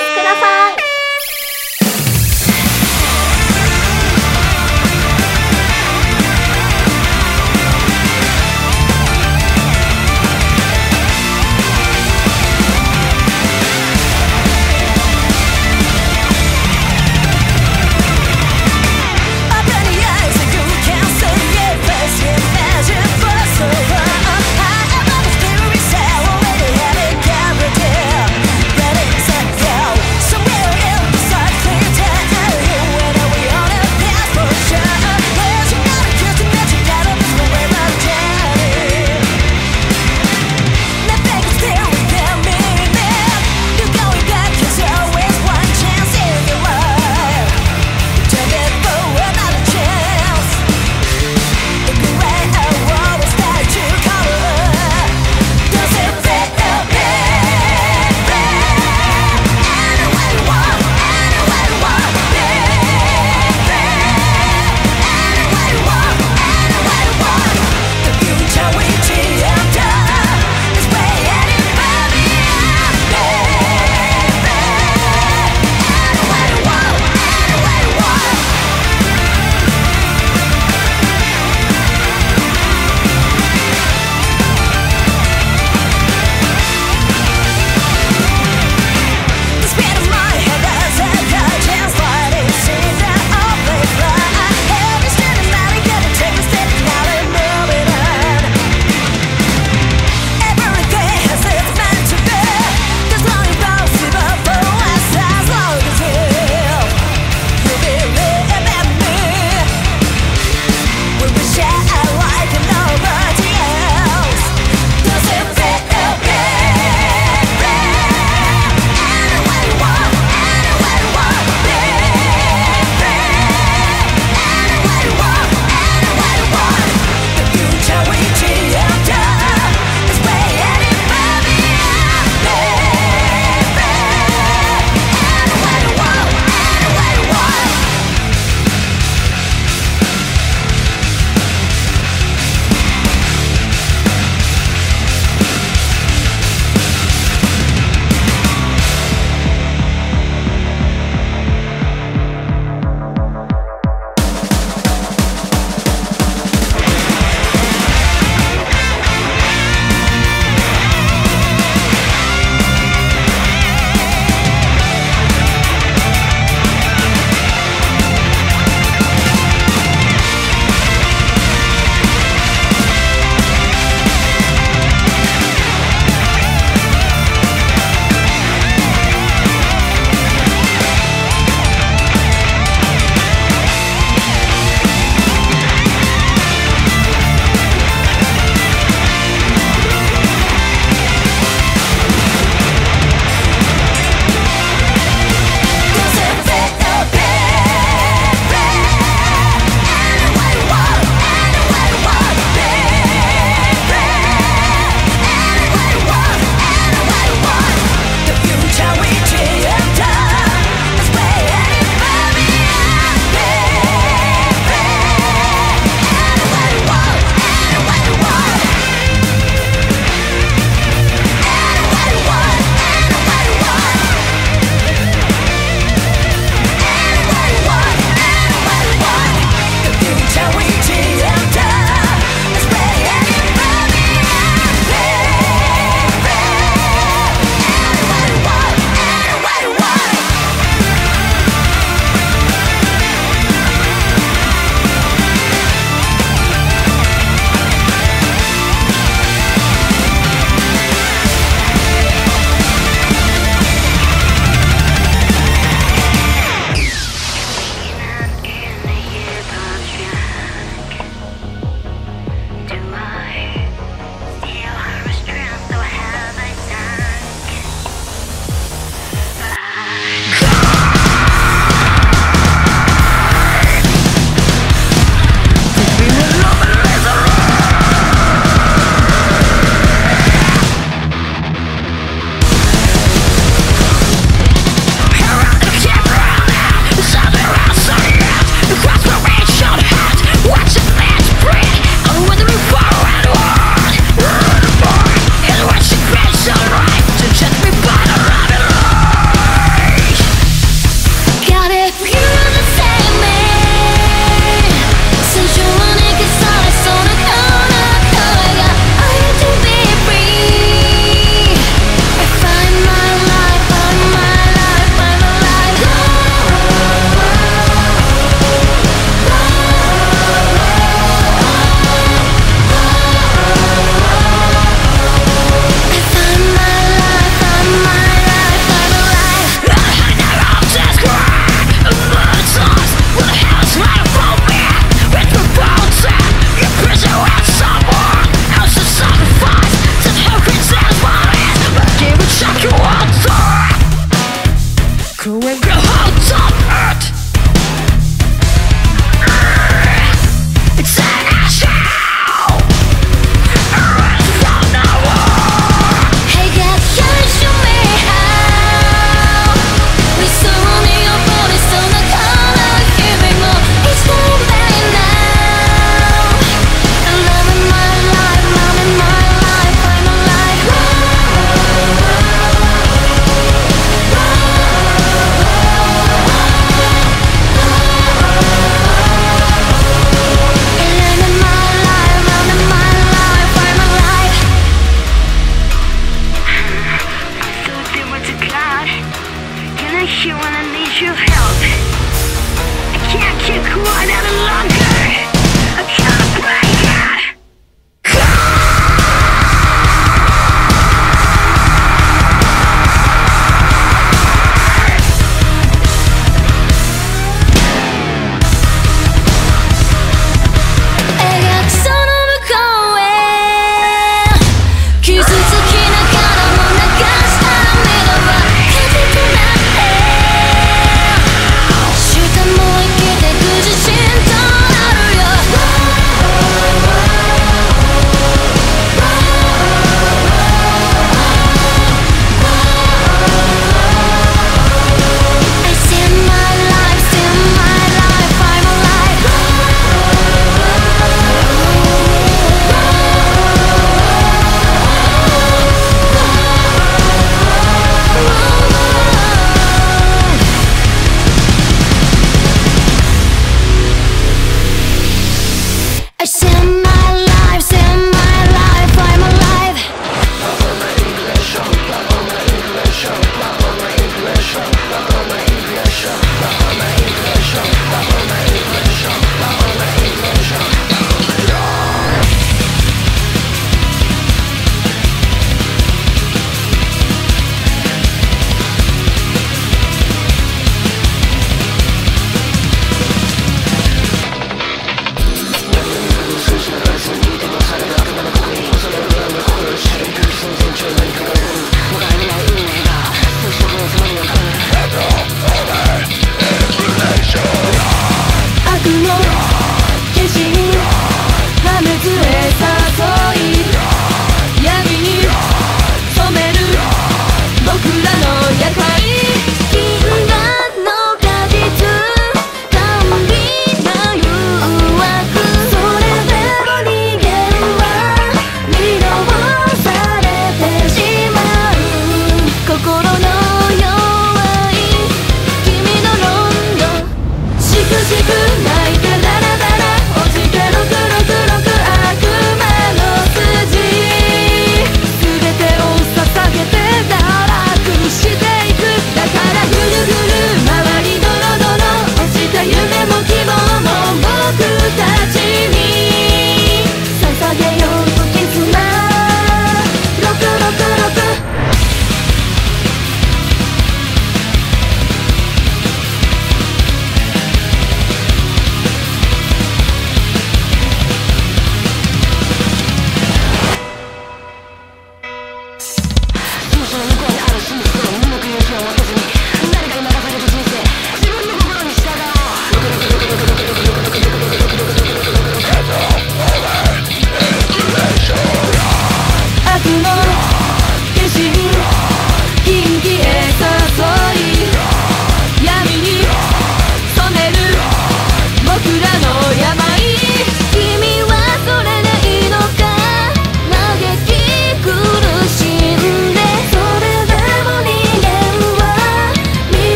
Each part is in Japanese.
スください。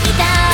きた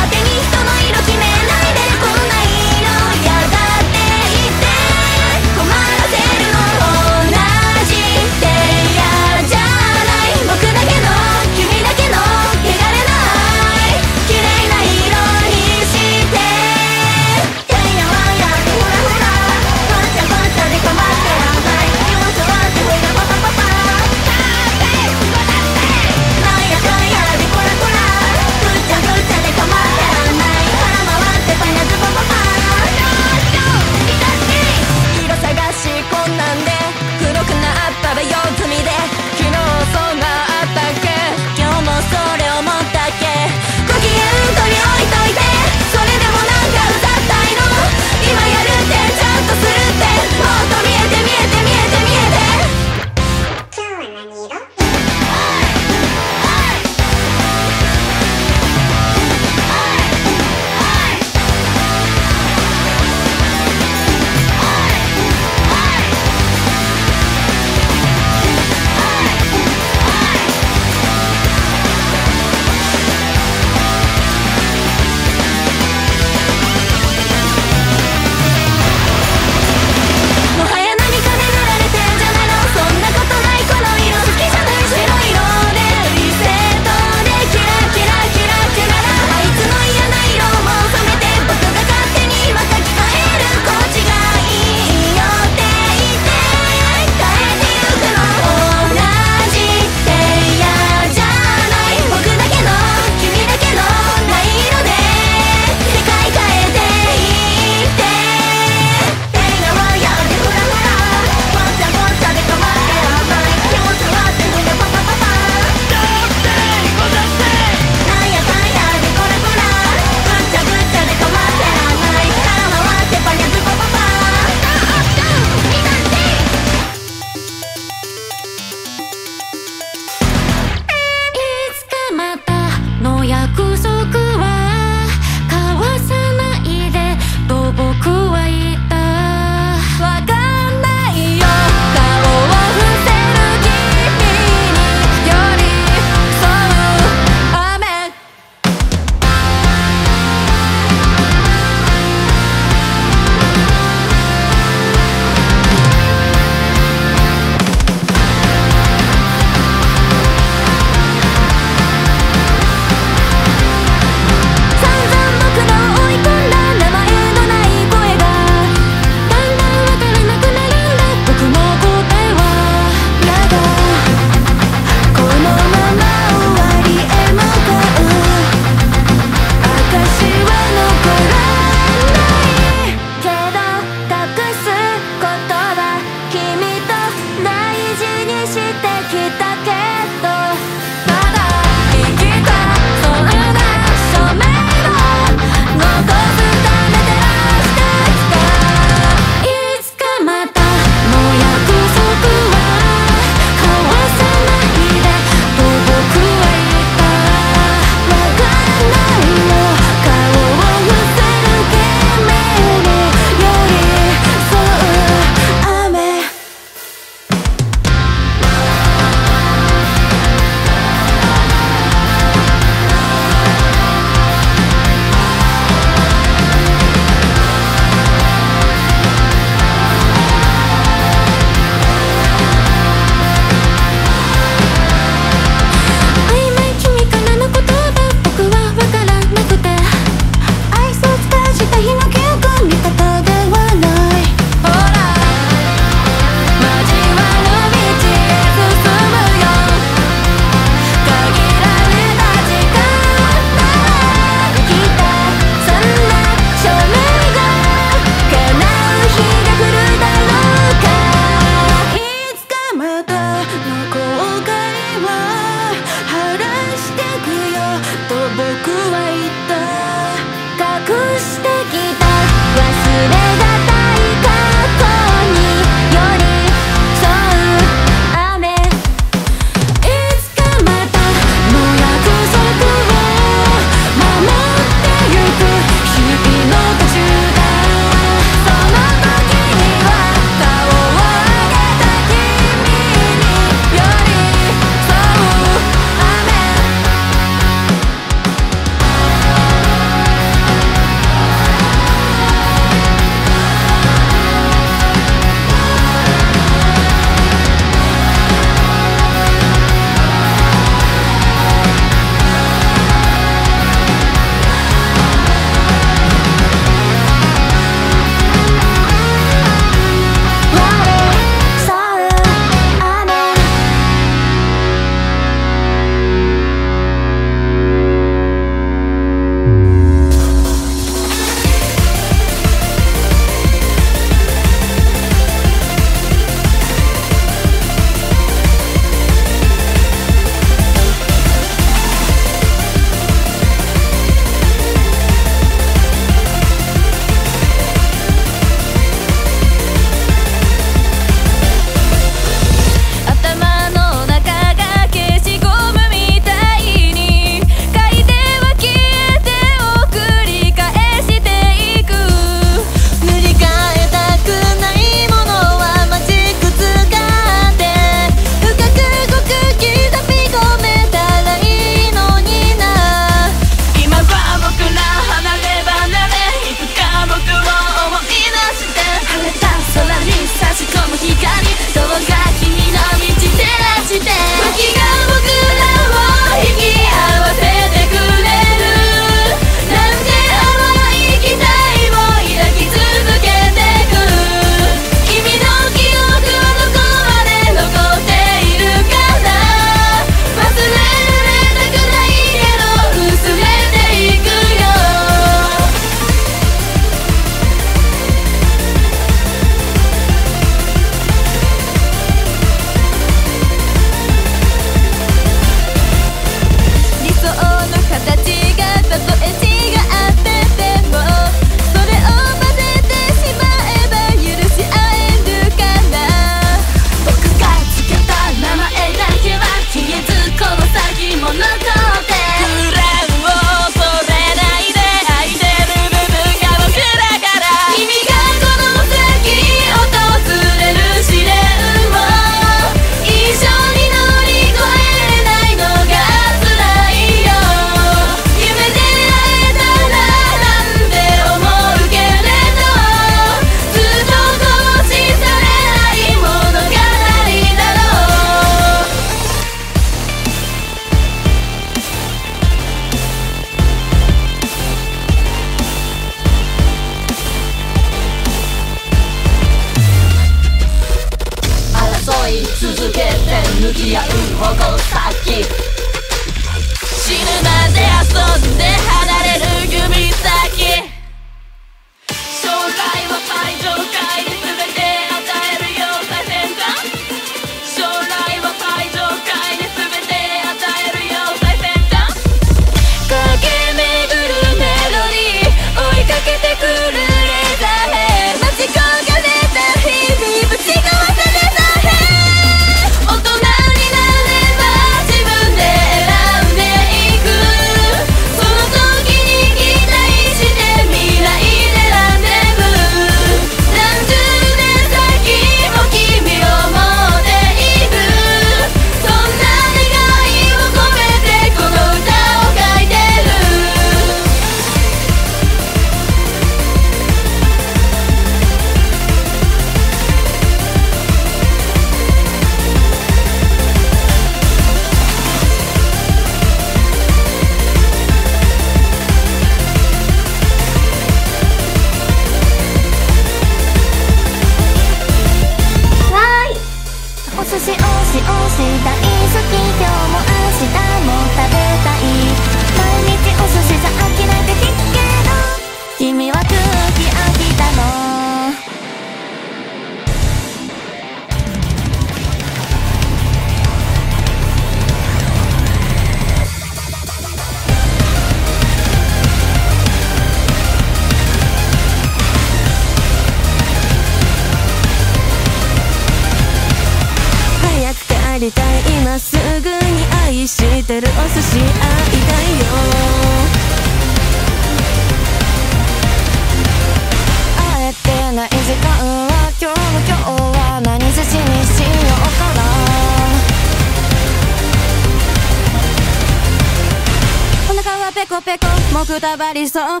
さん。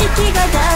識が大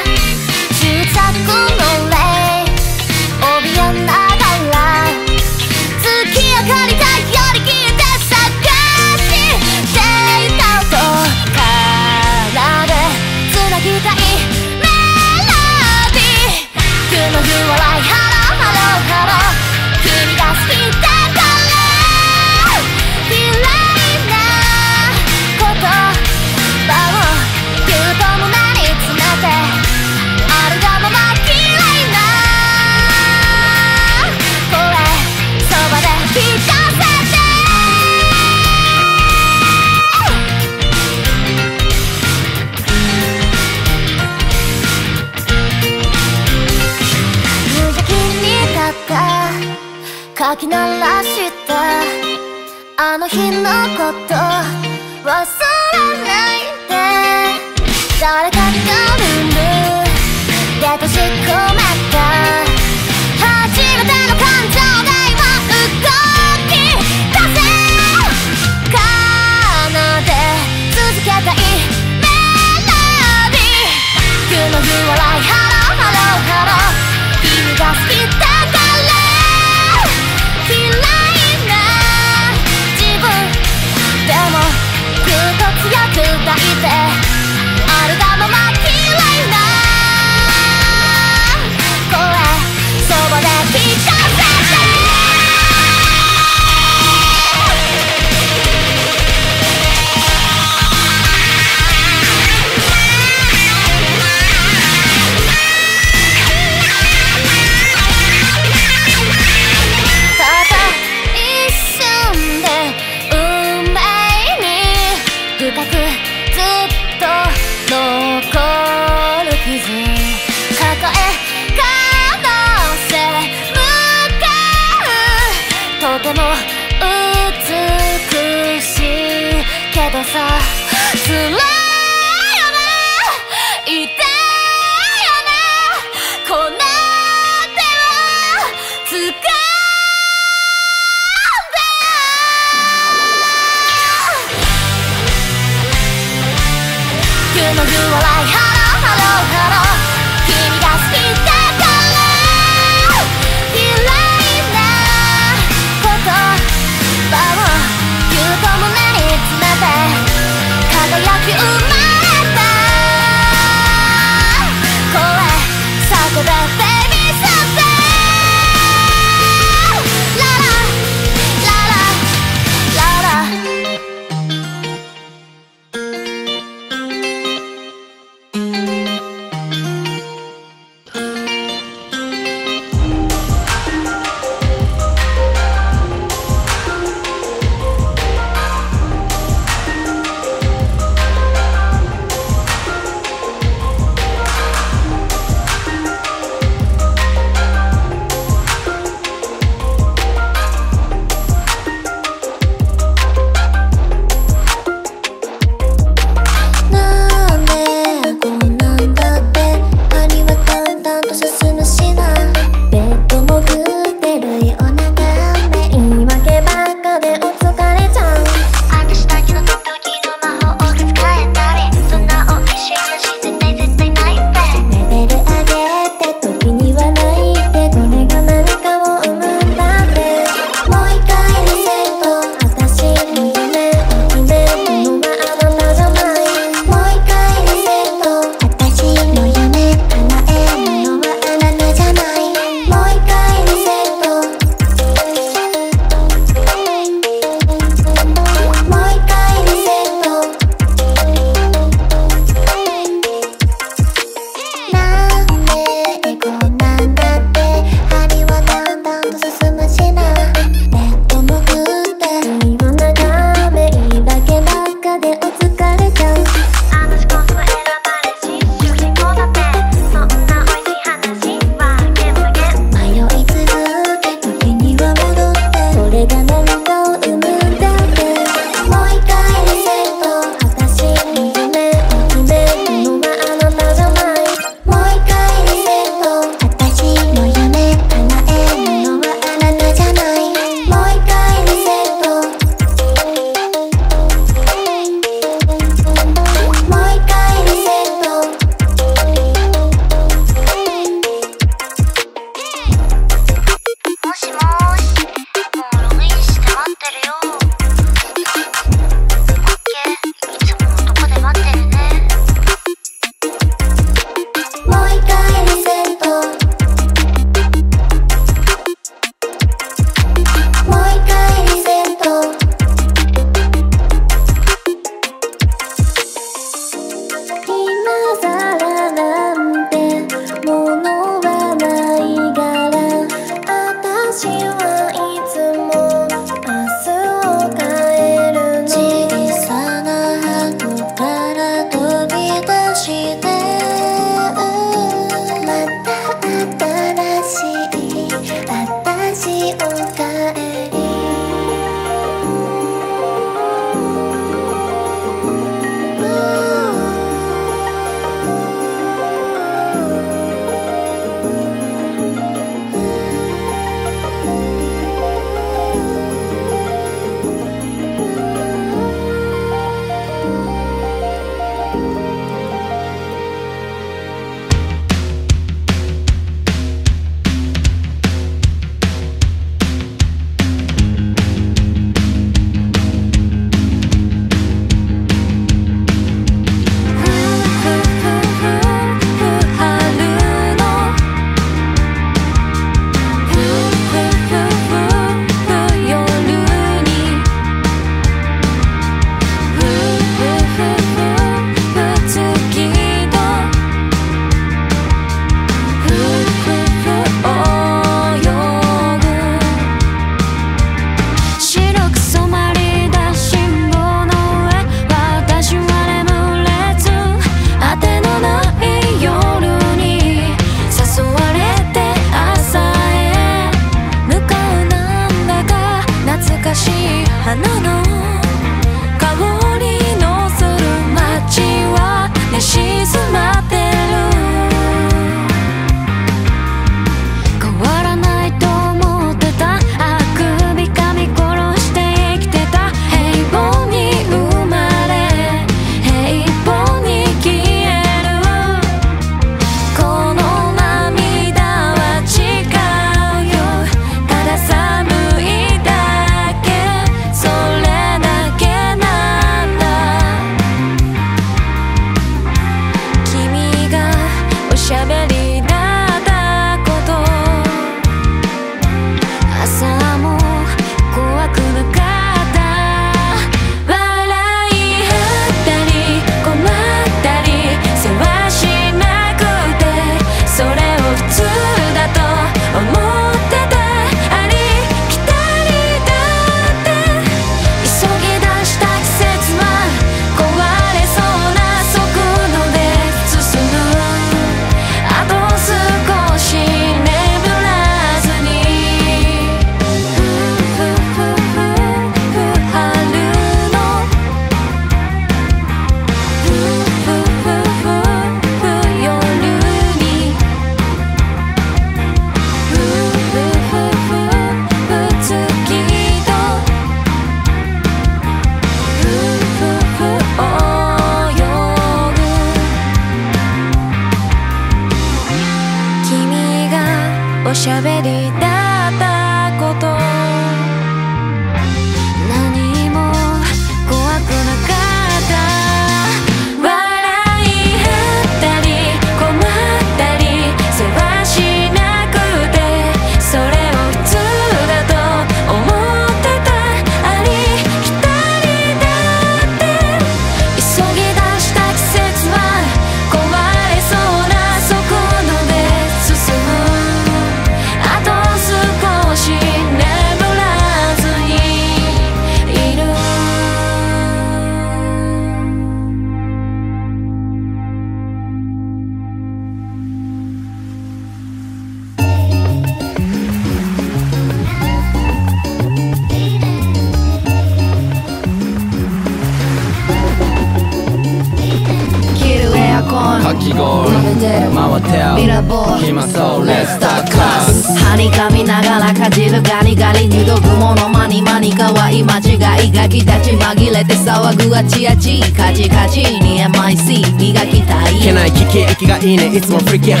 き息がい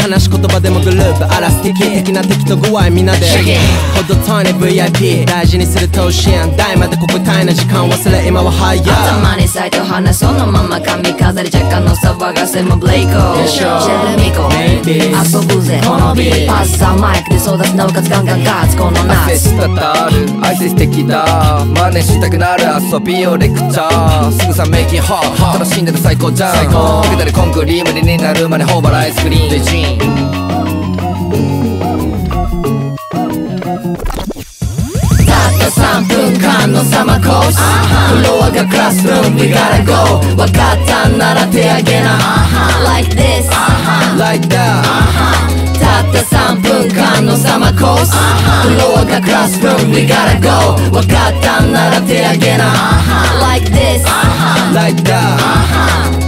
な敵と具合みんなで。ほど遠いね VIP 大事にする投資案。大までここたいな時間忘れ今は早い頭に咲いた花そのまま髪飾り若干の騒がせもブレイコでしょ。シェルミコ遊ぶぜこのビー。パスさマイクで育つなおかつガンガンガッツこの夏。アセスタタール愛せ素敵だ。真似したくなる遊びをレクチャー。すぐさメイキンホー楽しんでる最高じゃん。最高。かけたりコンクリームになるまで頬張るアイスクリーン3分間のサマーコースフロアがクラスルーム We gotta go わかったんなら手あげな。Like this. Like that. たった3分間のサマーコースフロアがクラスルーム We gotta go わかったんなら手あげな。Like this. Like that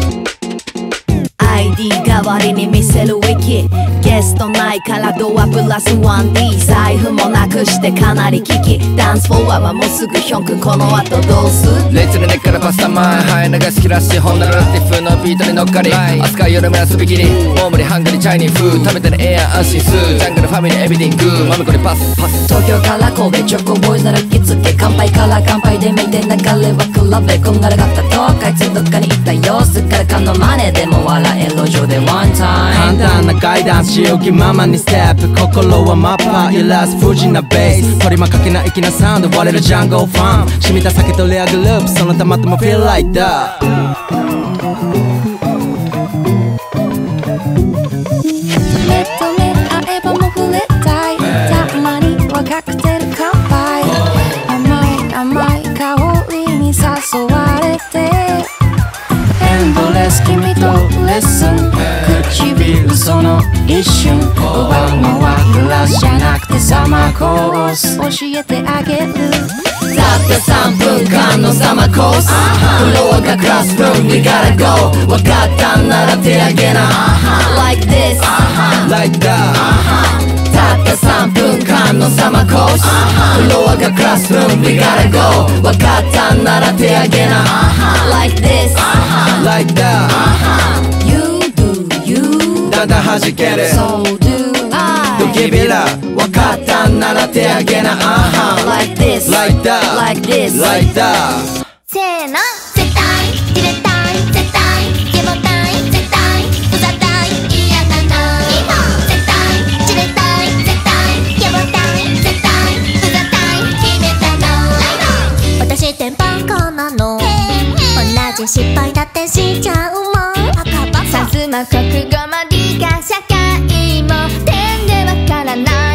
代わりに見せるウィキゲストないからドアプラス 1D 財布もなくしてかなり危機。ダンスフォアはもうすぐヒョン君この後どうすレッツの根っからパスタマンはい流しきらしほんならラティフのビートに乗っかり。扱い。夜目遊び切り。大盛りハングリーチャイニーフー食べてるエア安心する。ジャングルファミリーエビディング。マミコにパス。パス東京から神戸チョコボーイズならきつけ乾杯から乾杯で見て流れは比べこんがらがった。とかいつどっかに行った様子からかの真似でも笑え路上で。ワンタイム簡単なガイダンスしよう気ままにステップ心はマッパー揺らす不尽なベース。取りまかけない粋なサウンド割れるジャンゴファン。染みた酒とレアグループそのたまとも feel like です君とレッスン唇その一瞬奪うのはグラスじゃなくてサマーコース。教えてあげる。たった3分間のサマーコース。フロアがクラス分 We gotta go 分かったんなら手あげな。Like this Like that た3分間のサマーコースフロアがクラスルーム We gotta go 分かったんなら手あげな Like this Like that You do you だんだん弾ける So do I Don't give ドキビラ分かったんなら手あげな Like this Like that Like this Like that く失敗だってしちゃうもん。さすま国語も理科社会も点でわからない。